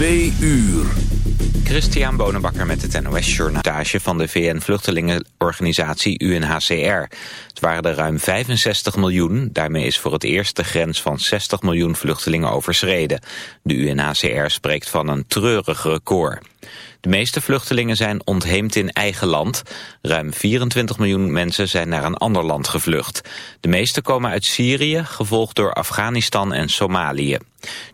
Twee uur. Christian Bonenbakker met het NOS Journal van de VN-vluchtelingenorganisatie UNHCR. Het waren er ruim 65 miljoen. Daarmee is voor het eerst de grens van 60 miljoen vluchtelingen overschreden. De UNHCR spreekt van een treurig record. De meeste vluchtelingen zijn ontheemd in eigen land. Ruim 24 miljoen mensen zijn naar een ander land gevlucht. De meeste komen uit Syrië, gevolgd door Afghanistan en Somalië.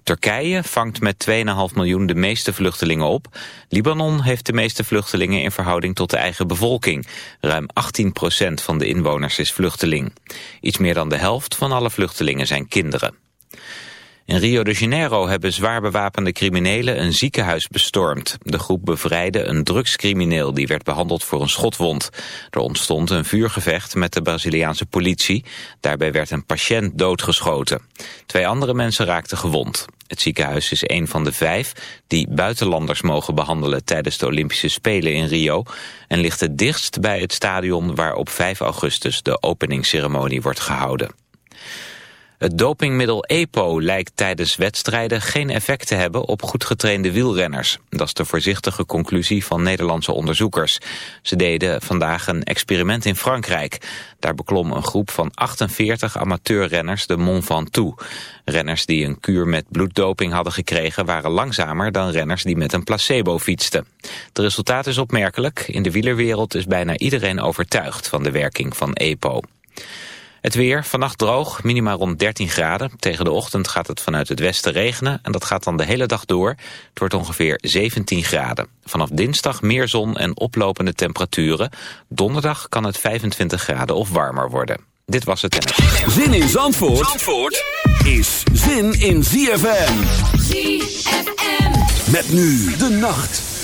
Turkije vangt met 2,5 miljoen de meeste vluchtelingen op. Libanon heeft de meeste vluchtelingen in verhouding tot de eigen bevolking. Ruim 18% van de inwoners is vluchteling. Iets meer dan de helft van alle vluchtelingen zijn kinderen. In Rio de Janeiro hebben zwaar bewapende criminelen een ziekenhuis bestormd. De groep bevrijdde een drugscrimineel die werd behandeld voor een schotwond. Er ontstond een vuurgevecht met de Braziliaanse politie. Daarbij werd een patiënt doodgeschoten. Twee andere mensen raakten gewond. Het ziekenhuis is een van de vijf die buitenlanders mogen behandelen tijdens de Olympische Spelen in Rio en ligt het dichtst bij het stadion waar op 5 augustus de openingsceremonie wordt gehouden. Het dopingmiddel EPO lijkt tijdens wedstrijden geen effect te hebben op goed getrainde wielrenners. Dat is de voorzichtige conclusie van Nederlandse onderzoekers. Ze deden vandaag een experiment in Frankrijk. Daar beklom een groep van 48 amateurrenners de Mont Ventoux. Renners die een kuur met bloeddoping hadden gekregen waren langzamer dan renners die met een placebo fietsten. Het resultaat is opmerkelijk. In de wielerwereld is bijna iedereen overtuigd van de werking van EPO. Het weer, vannacht droog, minima rond 13 graden. Tegen de ochtend gaat het vanuit het westen regenen en dat gaat dan de hele dag door. Het wordt ongeveer 17 graden. Vanaf dinsdag meer zon en oplopende temperaturen. Donderdag kan het 25 graden of warmer worden. Dit was het tennis. Zin in Zandvoort, Zandvoort is zin in ZFM. ZFM. Met nu de nacht.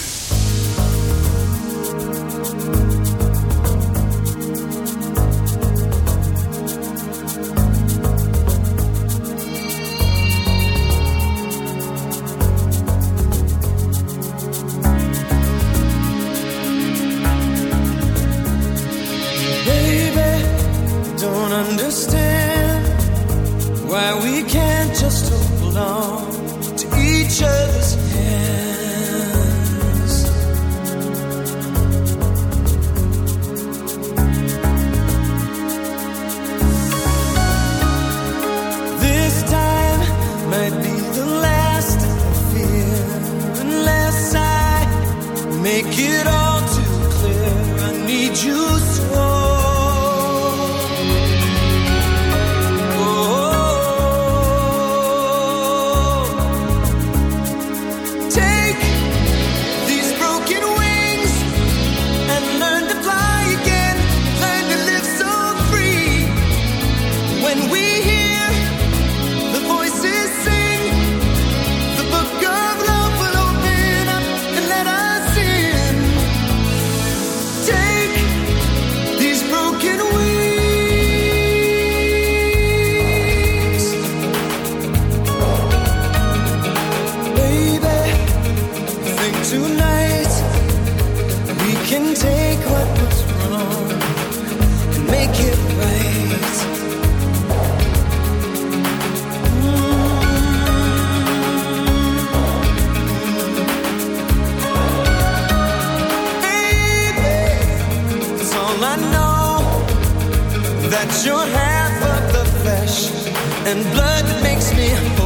You're half of the flesh and blood that makes me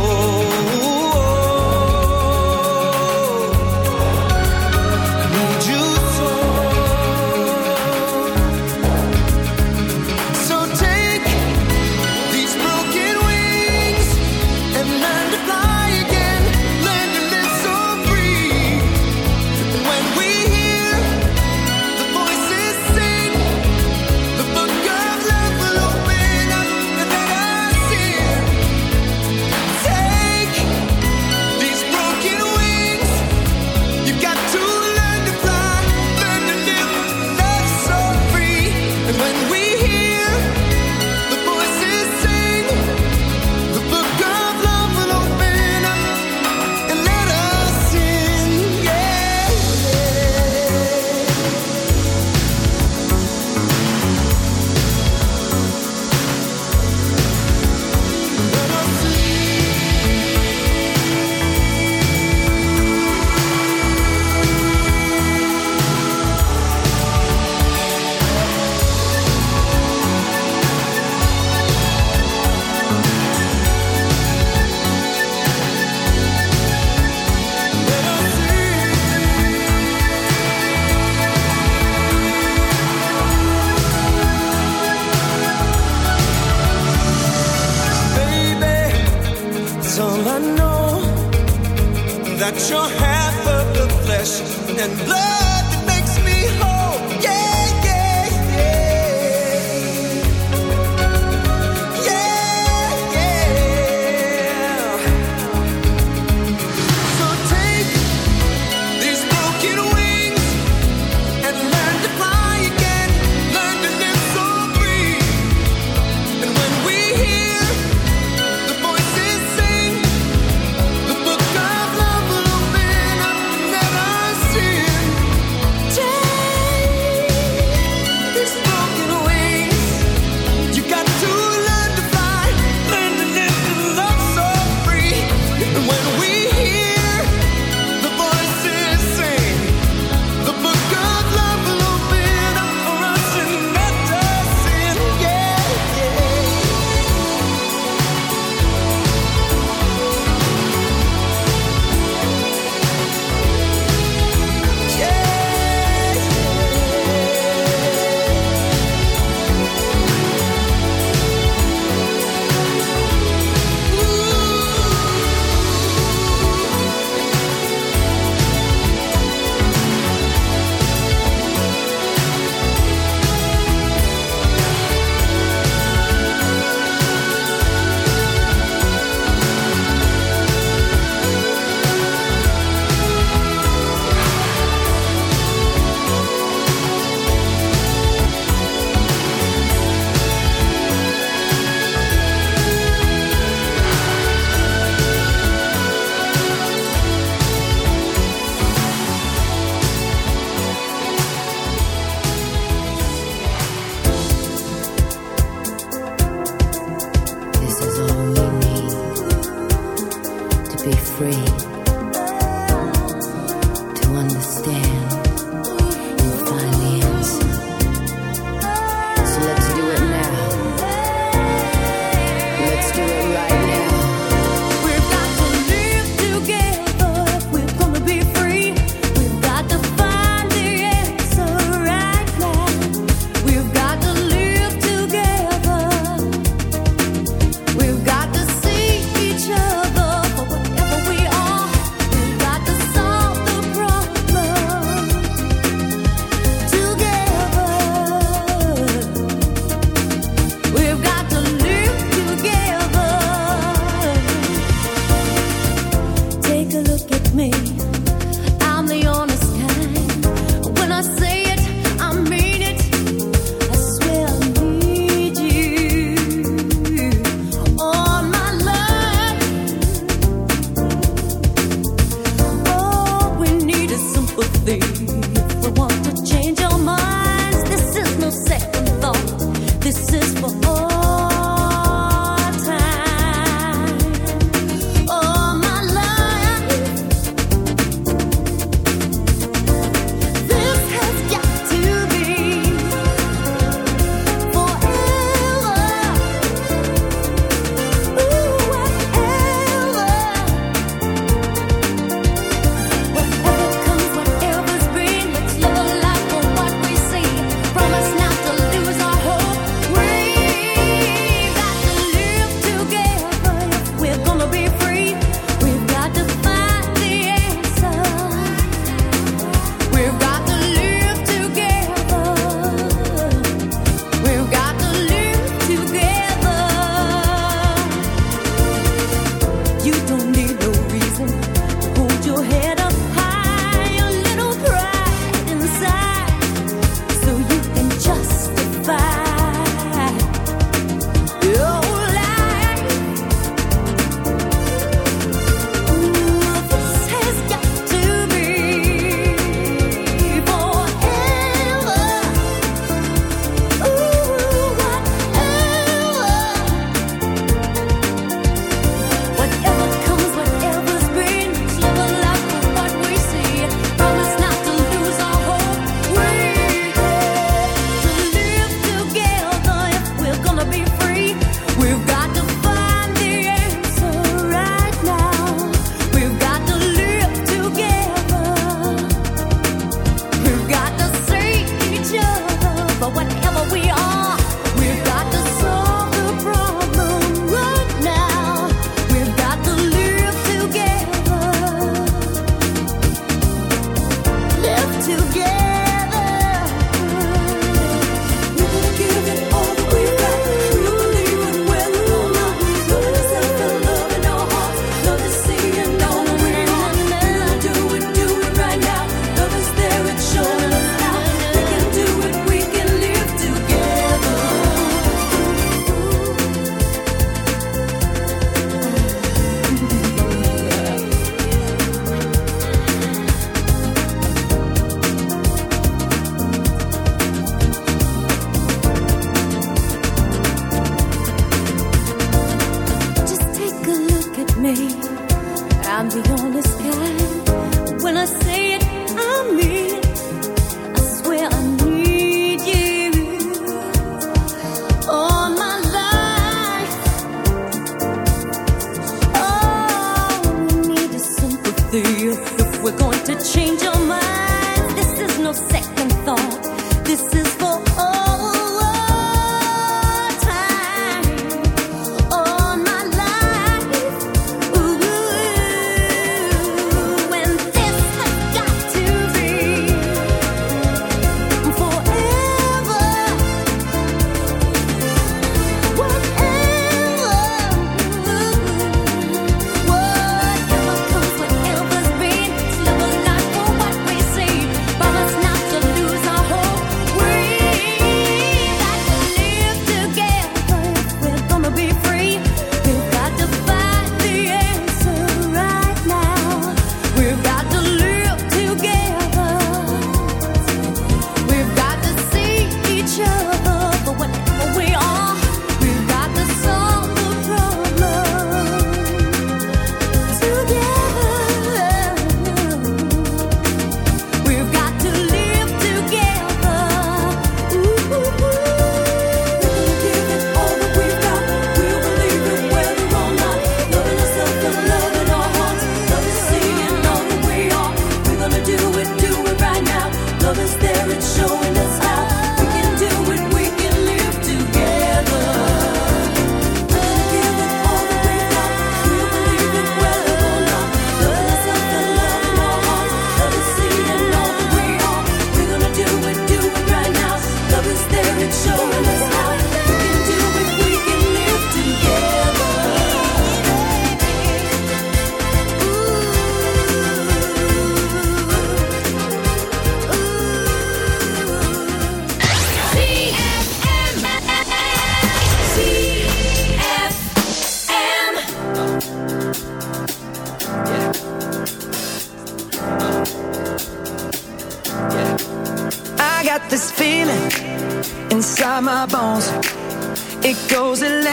Say.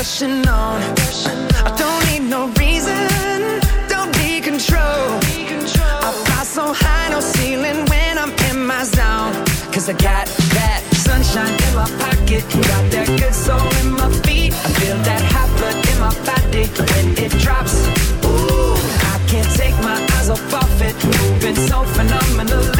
Pushing on. I don't need no reason, don't be control. I fly so high, no ceiling when I'm in my zone. Cause I got that sunshine in my pocket, got that good soul in my feet. I feel that hot blood in my body when it drops. Ooh, I can't take my eyes off of it, moving so phenomenally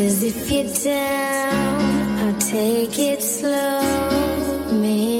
Cause if you're down, I'll take it slow. Maybe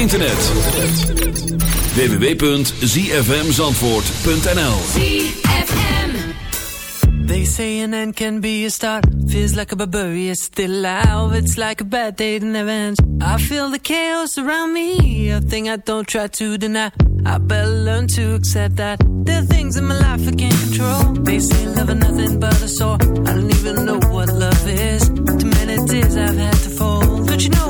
internet. www.zfmzandvoort.nl They say an end can be a start. Feels like a barbarian still alive. It's like a bad day in never. I feel the chaos around me. A thing I don't try to deny. I better learn to accept that. There are things in my life I can't control. They say love is nothing but a sore. I don't even know what love is. Too many tears I've had to fold. You know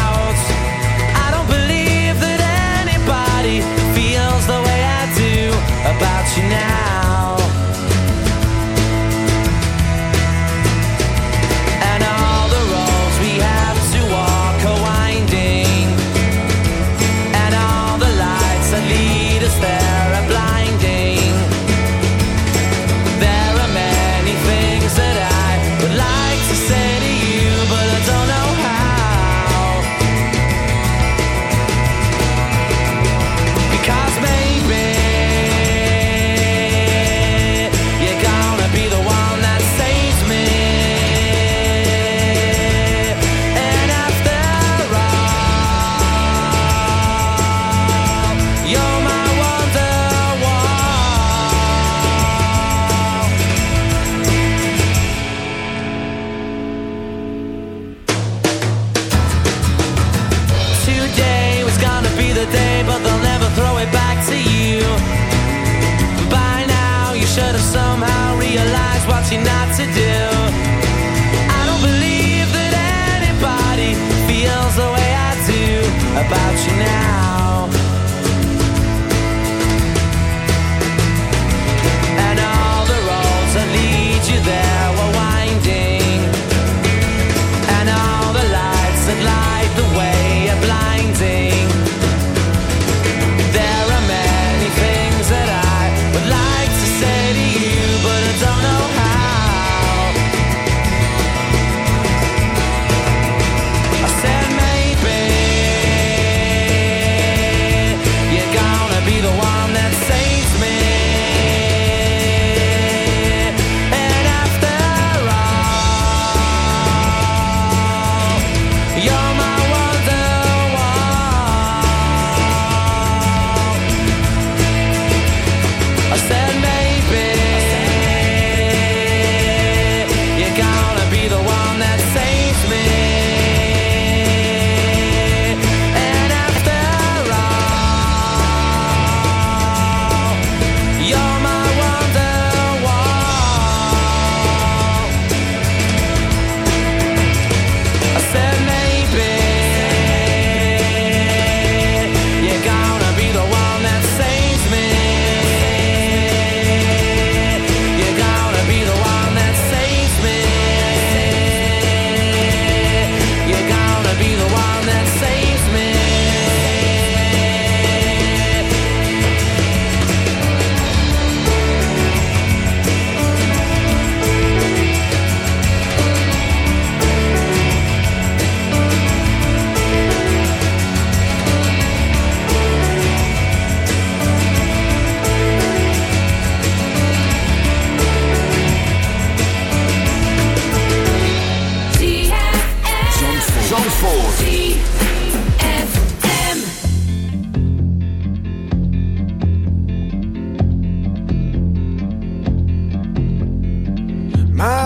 now. Should have somehow realized what you're not to do. I don't believe that anybody feels the way I do about you now. And all the roads that lead you there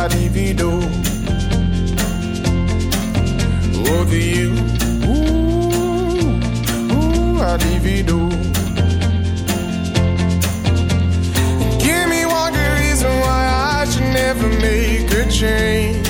Ooh, I'd divido. Over oh, you, ooh, ooh, I'd divido. Give me one good reason why I should never make a change.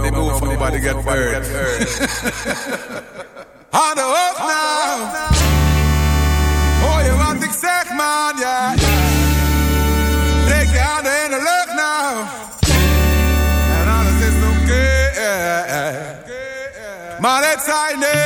nobody move, nobody get hurt. Nou. Je wat ik zeg, man, ja. Steek je handen in de lucht nou. En alles is nog Okay. Maar het zijn.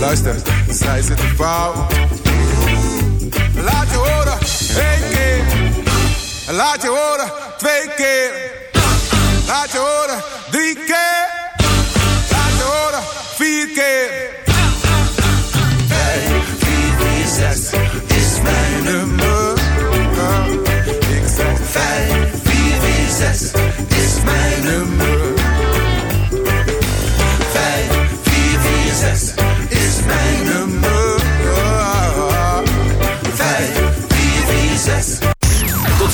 Luister, zij zitten fout. Laat je horen, één keer. Laat je horen, twee keer. Laat je horen, drie keer. Laat je horen, vier keer. Vier, zes is mijn nummer. Ik zeg vijf, vier, vier, zes is mijn nummer.